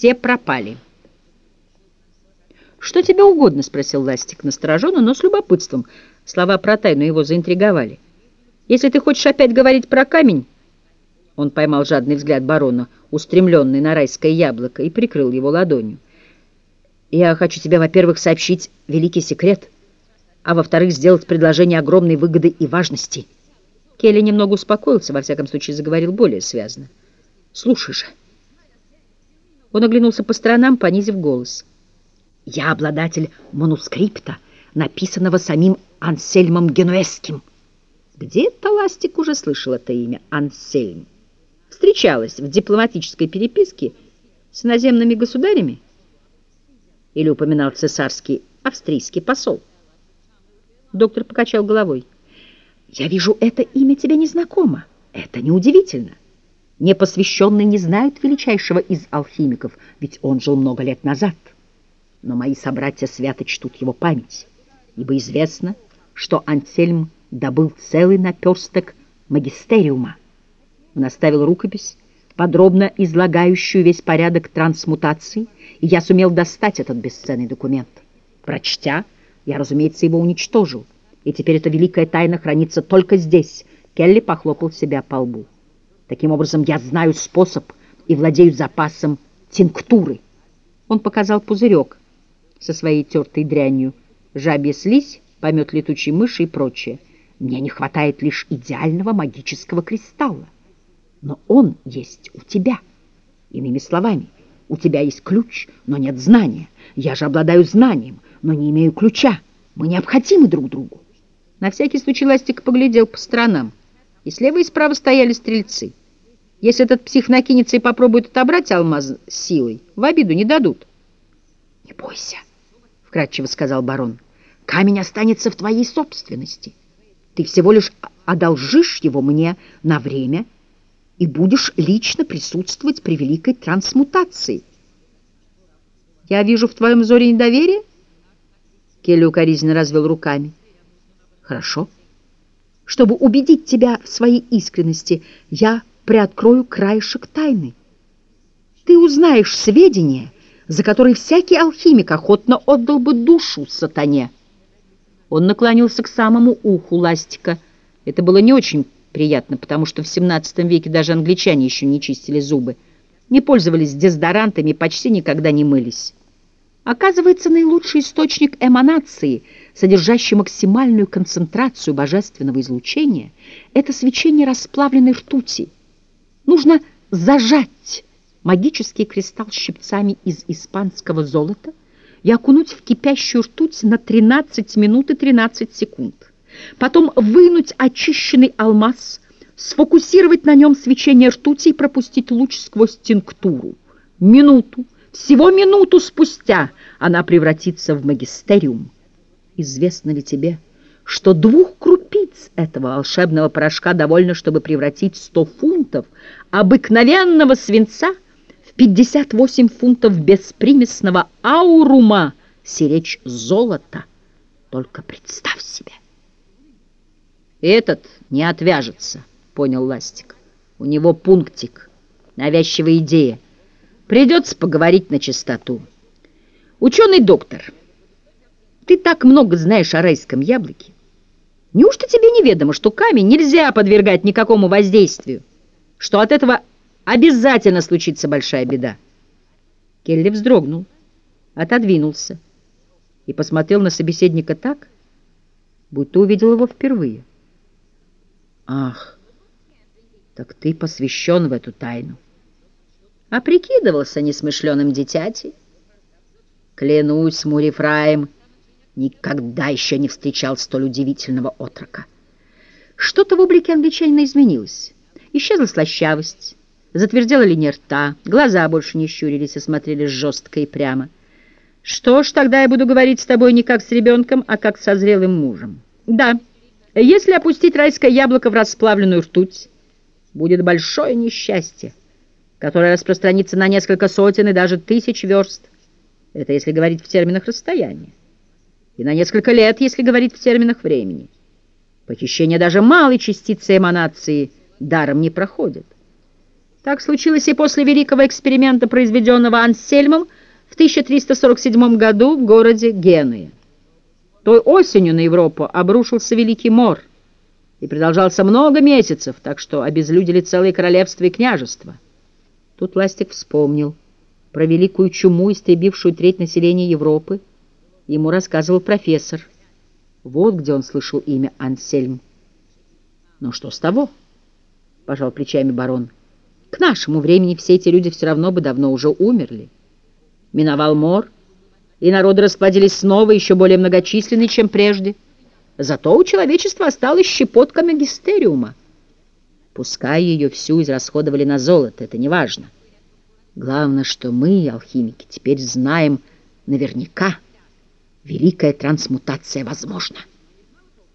все пропали. «Что тебе угодно?» — спросил Ластик настороженно, но с любопытством. Слова про тайну его заинтриговали. «Если ты хочешь опять говорить про камень...» Он поймал жадный взгляд барона, устремленный на райское яблоко, и прикрыл его ладонью. «Я хочу тебе, во-первых, сообщить великий секрет, а во-вторых, сделать предложение огромной выгоды и важности». Келли немного успокоился, во всяком случае заговорил более связно. «Слушай же». Он оглянулся по сторонам, понизив голос. «Я обладатель манускрипта, написанного самим Ансельмом Генуэзским». Где-то Ластик уже слышал это имя Ансельм. Встречалась в дипломатической переписке с иноземными государями? Или упоминал цесарский австрийский посол? Доктор покачал головой. «Я вижу, это имя тебе незнакомо. Это неудивительно. Непосвященные не знают величайшего из алхимиков, ведь он жил много лет назад. Но мои собратья свято чтут его память, ибо известно, что Ансельм добыл целый наперсток магистериума. Он оставил рукопись, подробно излагающую весь порядок трансмутации, и я сумел достать этот бесценный документ. Прочтя, я, разумеется, его уничтожил, и теперь эта великая тайна хранится только здесь. Келли похлопал себя по лбу. Таким образом, я знаю способ и владею запасом тинктуры. Он показал пузырек со своей тертой дрянью, жабья слизь, помет летучей мыши и прочее. Мне не хватает лишь идеального магического кристалла. Но он есть у тебя. Иными словами, у тебя есть ключ, но нет знания. Я же обладаю знанием, но не имею ключа. Мы необходимы друг другу. На всякий случай Ластик поглядел по сторонам. И слева и справа стояли стрельцы. Если этот псих накинется и попробует отобрать алмаз силой, в обиду не дадут. — Не бойся, — вкратчиво сказал барон. — Камень останется в твоей собственности. Ты всего лишь одолжишь его мне на время и будешь лично присутствовать при великой трансмутации. — Я вижу в твоем взоре недоверие? Келли укоризненно развел руками. — Хорошо. Чтобы убедить тебя в своей искренности, я приоткрою краешек тайны. Ты узнаешь сведения, за которые всякий алхимик охотно отдал бы душу сатане. Он наклонился к самому уху ластика. Это было не очень приятно, потому что в XVII веке даже англичане еще не чистили зубы, не пользовались дезодорантами почти никогда не мылись. Оказывается, наилучший источник эманации, содержащий максимальную концентрацию божественного излучения, это свечение расплавленной ртути – Нужно зажать магический кристалл щипцами из испанского золота и окунуть в кипящую ртуть на 13 минут и 13 секунд. Потом вынуть очищенный алмаз, сфокусировать на нем свечение ртути и пропустить луч сквозь тинктуру. Минуту, всего минуту спустя она превратится в магистериум. Известно ли тебе, что двух крупиц этого волшебного порошка довольно, чтобы превратить 100 фунтов обыкновенного свинца в 58 фунтов беспримесного аурума, сиречь золота. Только представь себе. Этот не отвяжется, понял Ластик. У него пунктик, навязчивая идея. Придется поговорить на чистоту. Ученый доктор, ты так много знаешь о райском яблоке. Неужто тебе неведомо, что камень нельзя подвергать никакому воздействию, что от этого обязательно случится большая беда? Келли вздрогнул, отодвинулся и посмотрел на собеседника так, будто увидел его впервые. «Ах, так ты посвящен в эту тайну!» А прикидывался несмышленым дитятей. Клянусь, Мурифраем, — Никогда еще не встречал столь удивительного отрока. Что-то в облике англичанина изменилось. Исчезла слащавость, затвердела линия рта, глаза больше не щурились и смотрели жестко и прямо. «Что ж, тогда я буду говорить с тобой не как с ребенком, а как со зрелым мужем. Да, если опустить райское яблоко в расплавленную ртуть, будет большое несчастье, которое распространится на несколько сотен и даже тысяч верст. Это если говорить в терминах расстояния и на несколько лет, если говорить в терминах времени. Похищение даже малой частицы эманации даром не проходит. Так случилось и после великого эксперимента, произведенного Ансельмом в 1347 году в городе Генуе. Той осенью на Европу обрушился Великий Мор и продолжался много месяцев, так что обезлюдили целые королевства и княжества. Тут Ластик вспомнил про великую чуму, истребившую треть населения Европы. Ему рассказывал профессор. Вот где он слышал имя Ансельм. «Ну что с того?» — пожал плечами барон. «К нашему времени все эти люди все равно бы давно уже умерли. Миновал мор, и народы расплодились снова, еще более многочисленные, чем прежде. Зато у человечества осталась щепотка магистериума. Пускай ее всю израсходовали на золото, это не важно. Главное, что мы, алхимики, теперь знаем наверняка, великая трансмутация возможна.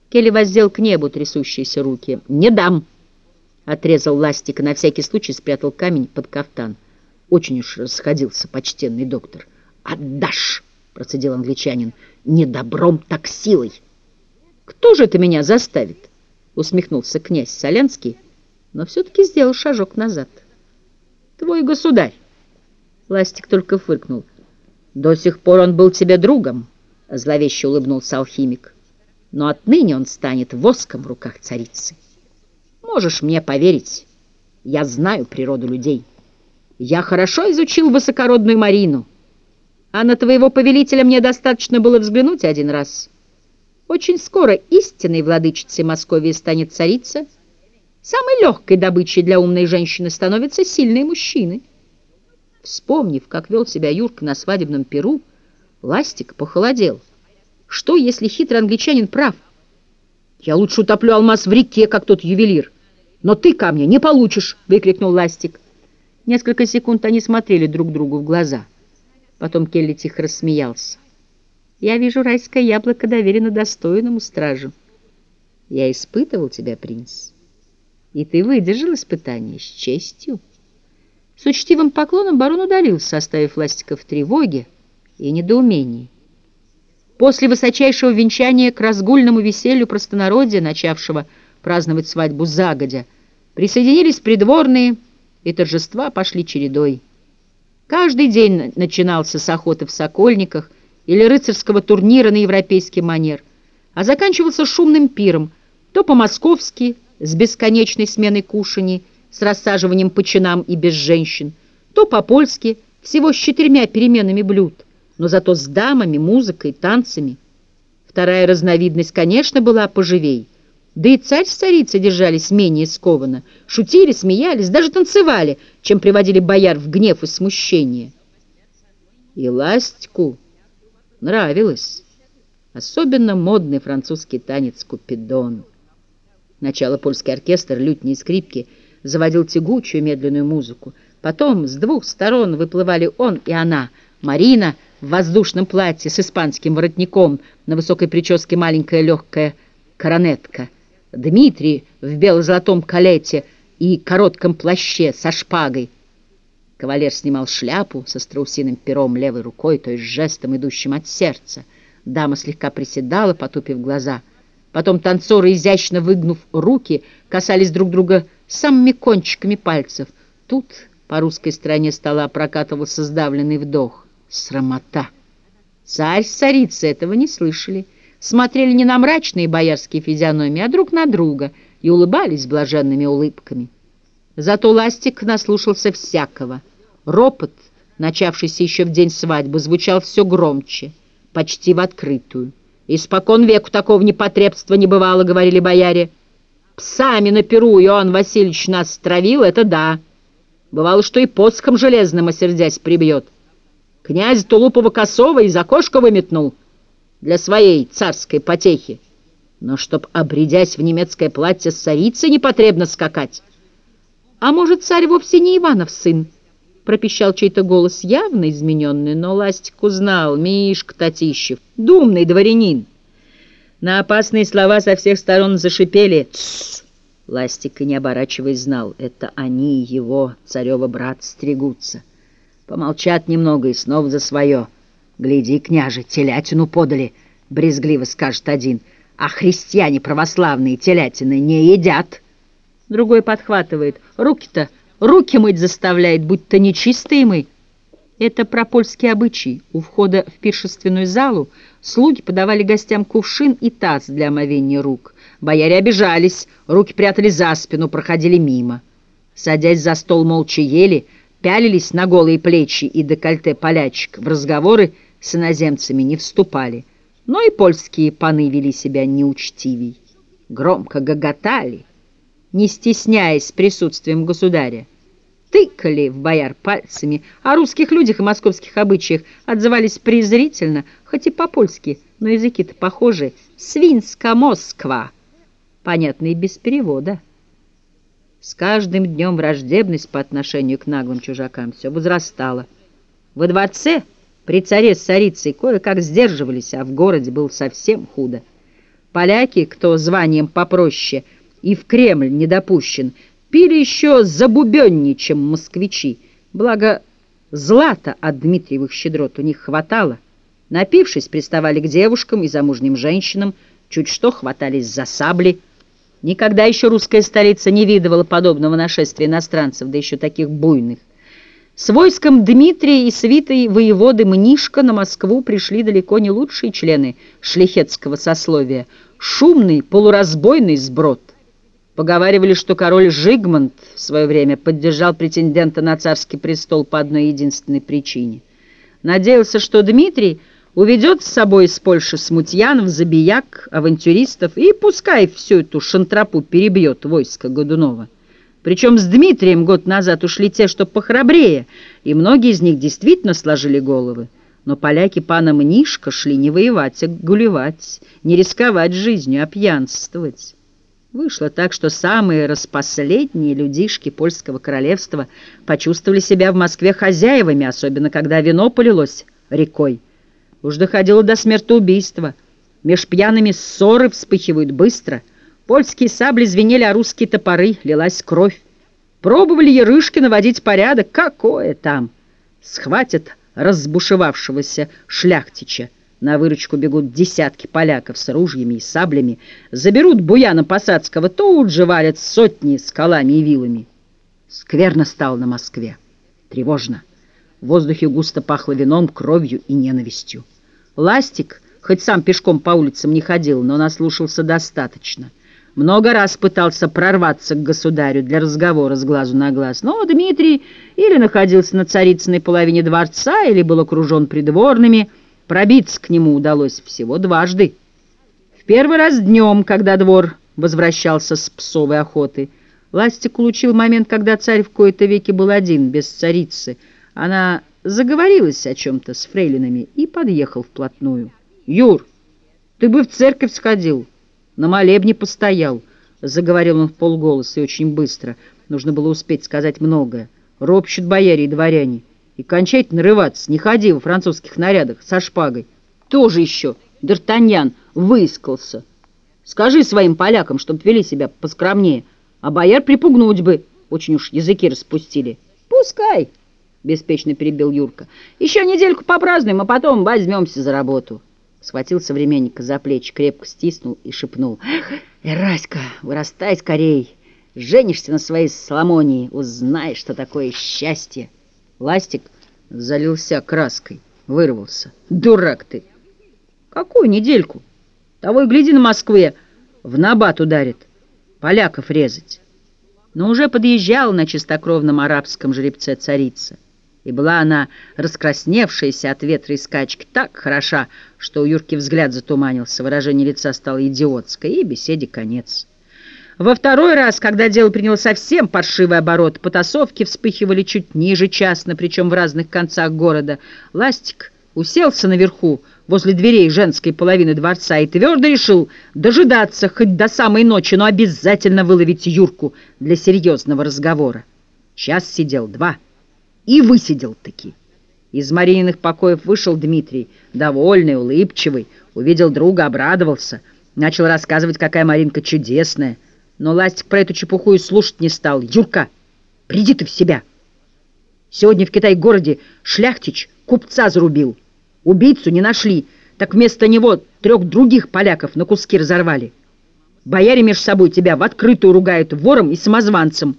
Келли воздел к небу трясущиеся руки. «Не дам!» — отрезал ластик и на всякий случай спрятал камень под кафтан. Очень уж расходился почтенный доктор. «Отдашь!» — процедил англичанин. «Не добром, так силой!» «Кто же это меня заставит?» — усмехнулся князь Солянский, но все-таки сделал шажок назад. «Твой государь!» Ластик только фыркнул. «До сих пор он был тебе другом», — зловеще улыбнулся алхимик. «Но отныне он станет воском в руках царицы. Можешь мне поверить, я знаю природу людей. Я хорошо изучил высокородную Марину, а на твоего повелителя мне достаточно было взглянуть один раз. Очень скоро истинной владычицей Московии станет царица. Самой легкой добычей для умной женщины становятся сильные мужчины». Вспомнив, как вел себя Юрка на свадебном перу, Ластик похолодел. Что, если хитрый англичанин прав? «Я лучше утоплю алмаз в реке, как тот ювелир. Но ты камня не получишь!» — выкрикнул Ластик. Несколько секунд они смотрели друг другу в глаза. Потом Келли тихо рассмеялся. «Я вижу, райское яблоко доверено достойному стражу. Я испытывал тебя, принц, и ты выдержал испытание с честью». С учтивым поклоном барон удалился, оставив Ластика в тревоге и недоумении. После высочайшего венчания к разгульному веселью простонародья, начавшего праздновать свадьбу загодя, присоединились придворные, и торжества пошли чередой. Каждый день начинался с охоты в Сокольниках или рыцарского турнира на европейский манер, а заканчивался шумным пиром, то по-московски, с бесконечной сменой кушаний, с рассаживанием по чинам и без женщин, то по-польски, всего с четырьмя переменами блюд, но зато с дамами, музыкой, танцами. Вторая разновидность, конечно, была поживей. Да и царь с царицей держались менее скованно, шутили, смеялись, даже танцевали, чем приводили бояр в гнев и смущение. И Ластику нравилось, особенно модный французский танец «Купидон». Начало польский оркестр, лютни и скрипки — заводил тягучую медленную музыку. Потом с двух сторон выплывали он и она, Марина в воздушном платье с испанским воротником, на высокой прическе маленькая легкая коронетка, Дмитрий в бело-золотом калете и коротком плаще со шпагой. Кавалер снимал шляпу со страусиным пером левой рукой, то есть жестом, идущим от сердца. Дама слегка приседала, потупив глаза. Потом танцоры, изящно выгнув руки, касались друг друга самыми кончиками пальцев. Тут по русской стороне стола прокатывался сдавленный вдох. Срамота! Царь с царицей этого не слышали. Смотрели не на мрачные боярские физиономии, а друг на друга и улыбались блаженными улыбками. Зато Ластик наслушался всякого. Ропот, начавшийся еще в день свадьбы, звучал все громче, почти в открытую. «Испокон веку такого непотребства не бывало», — говорили бояре. Псами на перу Иоанн Васильевич нас стравил, это да. Бывало, что и посохом железным, осердясь, прибьет. Князь Тулупова-Косова из окошка выметнул для своей царской потехи. Но чтоб, обрядясь в немецкое платье с царицей, непотребно скакать. А может, царь вовсе не Иванов сын? Пропищал чей-то голос, явно измененный, но Ластик узнал. Мишка Татищев, думный дворянин. На опасные слова со всех сторон зашипели. «Тссс!» Ластик, не оборачиваясь, знал. Это они, его, царева брат, стригутся. Помолчат немного и снова за свое. «Гляди, княже, телятину подали!» — брезгливо скажет один. «А христиане православные телятины не едят!» Другой подхватывает. «Руки-то, руки мыть заставляет, будто нечистые мы. Это про польские обычаи. У входа в пиршественную залу слуги подавали гостям кувшин и таз для омовения рук. Бояре обижались, руки прятали за спину, проходили мимо. Садясь за стол, молча ели, пялились на голые плечи и декольте полячек, в разговоры с иноземцами не вступали. Но и польские паны вели себя неучтивей. Громко гоготали, не стесняясь присутствием государя тыкали в бояр пальцами, о русских людях и московских обычаях отзывались презрительно, хоть и по-польски, но языки-то похожи. «Свинска Москва!» Понятно и без перевода. С каждым днем враждебность по отношению к наглым чужакам все возрастала. Во дворце при царе с царицей кое-как сдерживались, а в городе было совсем худо. Поляки, кто званием попроще и в Кремль не допущен, пили еще забубеннее, чем москвичи. Благо, злата от Дмитриевых щедрот у них хватало. Напившись, приставали к девушкам и замужним женщинам, чуть что хватались за сабли. Никогда еще русская столица не видывала подобного нашествия иностранцев, да еще таких буйных. С войском Дмитрия и свитой воеводы Мнишка на Москву пришли далеко не лучшие члены шлихетского сословия. Шумный, полуразбойный сброд — Поговаривали, что король Жигмунд в свое время поддержал претендента на царский престол по одной единственной причине. Надеялся, что Дмитрий уведет с собой из Польши смутьянов, забияк, авантюристов и пускай всю эту шантропу перебьет войско Годунова. Причем с Дмитрием год назад ушли те, что похрабрее, и многие из них действительно сложили головы. Но поляки пана Мнишка шли не воевать, а гулевать, не рисковать жизнью, а пьянствовать. Вышло так, что самые распоследние людишки польского королевства почувствовали себя в Москве хозяевами, особенно когда вино полилось рекой. Уж доходило до смертоубийства. Меж пьяными ссоры вспыхивают быстро. Польские сабли звенели, а русские топоры, лилась кровь. Пробовали ярышки наводить порядок. Какое там? Схватят разбушевавшегося шляхтича. На выручку бегут десятки поляков с ружьями и саблями, заберут Буяна Посадского, тут же валят сотни скалами и вилами. Скверно стало на Москве. Тревожно. В воздухе густо пахло вином, кровью и ненавистью. Ластик, хоть сам пешком по улицам не ходил, но наслушался достаточно. Много раз пытался прорваться к государю для разговора с глазу на глаз, но Дмитрий или находился на царицыной половине дворца, или был окружен придворными, Пробиться к нему удалось всего дважды. В первый раз днем, когда двор возвращался с псовой охоты. Ластик улучил момент, когда царь в кои-то веки был один, без царицы. Она заговорилась о чем-то с фрейлинами и подъехал вплотную. «Юр, ты бы в церковь сходил, на молебне постоял», — заговорил он в полголоса и очень быстро. Нужно было успеть сказать многое. Ропщут бояре и дворяне. И кончать нарываться, не ходи во французских нарядах со шпагой. Тоже еще Д'Артаньян выискался. Скажи своим полякам, чтоб вели себя поскромнее, а бояр припугнуть бы, очень уж языки распустили. Пускай, беспечно перебил Юрка. Еще недельку попразднуем, а потом возьмемся за работу. Схватил современника за плечи, крепко стиснул и шепнул. Эх, Эраська, вырастай скорей, женишься на своей Соломонии, узнаешь, что такое счастье. Ластик залился краской, вырвался. «Дурак ты!» «Какую недельку? Того и гляди на Москве, в набат ударит. Поляков резать». Но уже подъезжала на чистокровном арабском жеребце царица. И была она, раскрасневшаяся от ветра и скачки, так хороша, что у Юрки взгляд затуманился, выражение лица стало идиотское, и беседе конец. Во второй раз, когда дело приняло совсем паршивый оборот, потасовки вспыхивали чуть ниже частно, причем в разных концах города. Ластик уселся наверху, возле дверей женской половины дворца, и твердо решил дожидаться хоть до самой ночи, но обязательно выловить Юрку для серьезного разговора. Час сидел, два, и высидел-таки. Из Марининых покоев вышел Дмитрий, довольный, улыбчивый, увидел друга, обрадовался, начал рассказывать, какая Маринка чудесная, но Ластик про эту чепуху и слушать не стал. «Юрка, приди ты в себя! Сегодня в Китай-городе шляхтич купца зарубил. Убийцу не нашли, так вместо него трех других поляков на куски разорвали. Бояре между собой тебя в открытую ругают вором и самозванцем.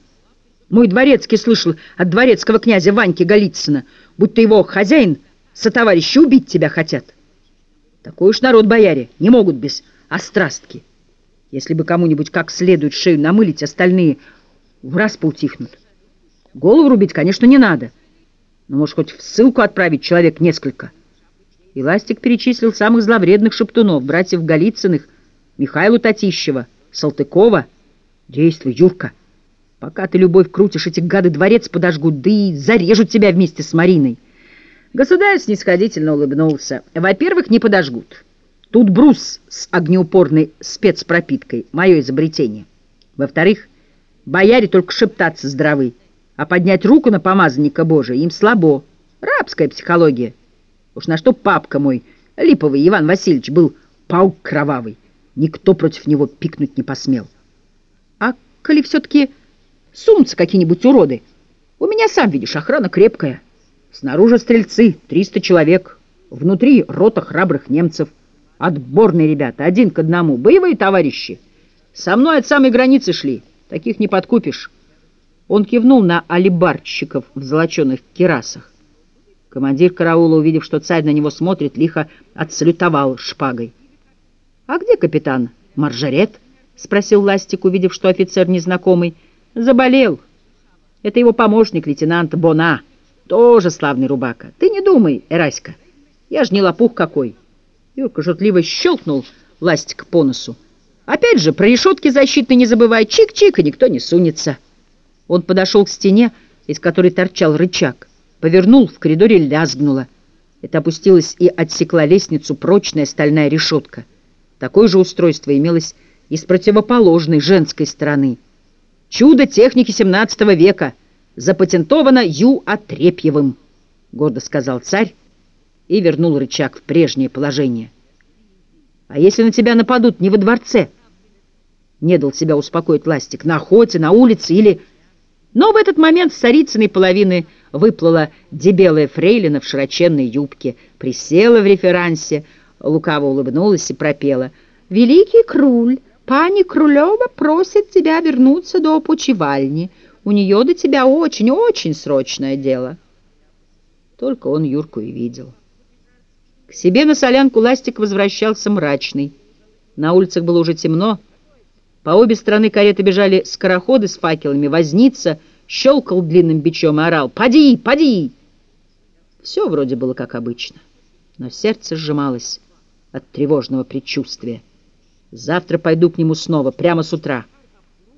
Мой дворецкий слышал от дворецкого князя Ваньки Голицына, будто его хозяин со товарищи убить тебя хотят. Такой уж народ, бояре, не могут без острастки. Если бы кому-нибудь как следует шею намылить, остальные в раз поутихнут. Голову рубить, конечно, не надо. Но, может, хоть в ссылку отправить человек несколько. И Ластик перечислил самых зловредных шептунов, братьев Голицыных, Михайлу Татищева, Салтыкова. Действуй, Юрка. Пока ты любовь крутишь, эти гады дворец подожгут, да и зарежут тебя вместе с Мариной. Государь снисходительно улыбнулся. Во-первых, не подожгут. Тут брус с огнеупорной спецпропиткой, мое изобретение. Во-вторых, бояре только шептаться здравы, а поднять руку на помазанника Божия им слабо. Рабская психология. Уж на что папка мой, липовый Иван Васильевич, был паук кровавый. Никто против него пикнуть не посмел. А коли все-таки сунутся какие-нибудь уроды, у меня, сам видишь, охрана крепкая. Снаружи стрельцы, 300 человек. Внутри рота храбрых немцев. Отборные ребята, один к одному. Боевые товарищи. Со мной от самой границы шли. Таких не подкупишь. Он кивнул на алибарщиков в золоченых керасах. Командир караула, увидев, что царь на него смотрит, лихо отсалютовал шпагой. — А где капитан Маржарет? — спросил Ластик, увидев, что офицер незнакомый. — Заболел. Это его помощник, лейтенант Бона. Тоже славный рубака. Ты не думай, Эраська, я ж не лопух какой. Юрка шутливо щелкнул Ластика по носу. Опять же, про решетки защитные не забывай. Чик-чик, и никто не сунется. Он подошел к стене, из которой торчал рычаг. Повернул, в коридоре лязгнуло. Это опустилась и отсекла лестницу прочная стальная решетка. Такое же устройство имелось и с противоположной женской стороны. Чудо техники 17 века — запатентовано Ю. Отрепьевым, — гордо сказал царь и вернул рычаг в прежнее положение. — А если на тебя нападут не во дворце? Не дал себя успокоить Ластик. На охоте, на улице или... Но в этот момент с царицыной половины выплыла дебелая фрейлина в широченной юбке, присела в реферансе, лукаво улыбнулась и пропела. «Великий Круль, пани Крулева просит тебя вернуться до опочивальни». У нее до тебя очень-очень срочное дело. Только он Юрку и видел. К себе на солянку Ластик возвращался мрачный. На улицах было уже темно. По обе стороны кареты бежали скороходы с факелами. Возница щелкал длинным бичом и орал «Поди! Поди!». Все вроде было как обычно, но сердце сжималось от тревожного предчувствия. Завтра пойду к нему снова, прямо с утра.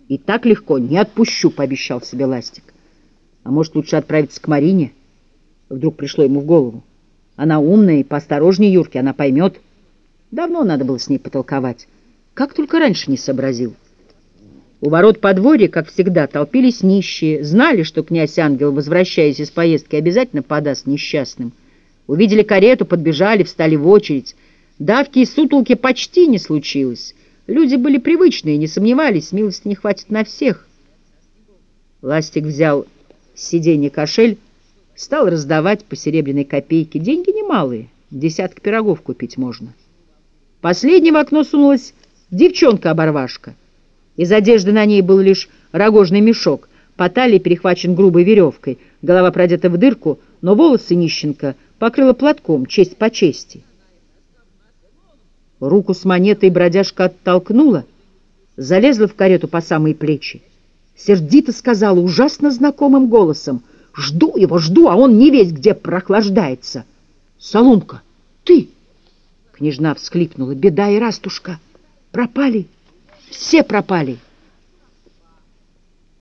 И так легко не отпущу, пообещал себе Ластик. А может, лучше отправиться к Марине? Вдруг пришло ему в голову. Она умная и поосторожнее Юрки, она поймет. Давно надо было с ней потолковать. Как только раньше не сообразил. У ворот подворья, как всегда, толпились нищие, знали, что князь Ангел, возвращаясь из поездки, обязательно подаст несчастным. Увидели карету, подбежали, встали в очередь. Давки и сутолки почти не случилось. Люди были привычные, не сомневались, милости не хватит на всех. Ластик взял с сиденья кошель, стал раздавать по серебряной копейке. Деньги немалые, десяток пирогов купить можно. Последней в окно сунулась девчонка-оборвашка. Из одежды на ней был лишь рогожный мешок, по талии перехвачен грубой веревкой, голова продета в дырку, но волосы нищенка покрыла платком, честь по чести. Руку с монетой бродяжка оттолкнула, залезла в карету по самые плечи. Сердито сказала ужасно знакомым голосом. «Жду его, жду, а он не весь где прохлаждается». «Соломка, ты!» Княжна всхлипнула. «Беда и растушка! Пропали! Все пропали!»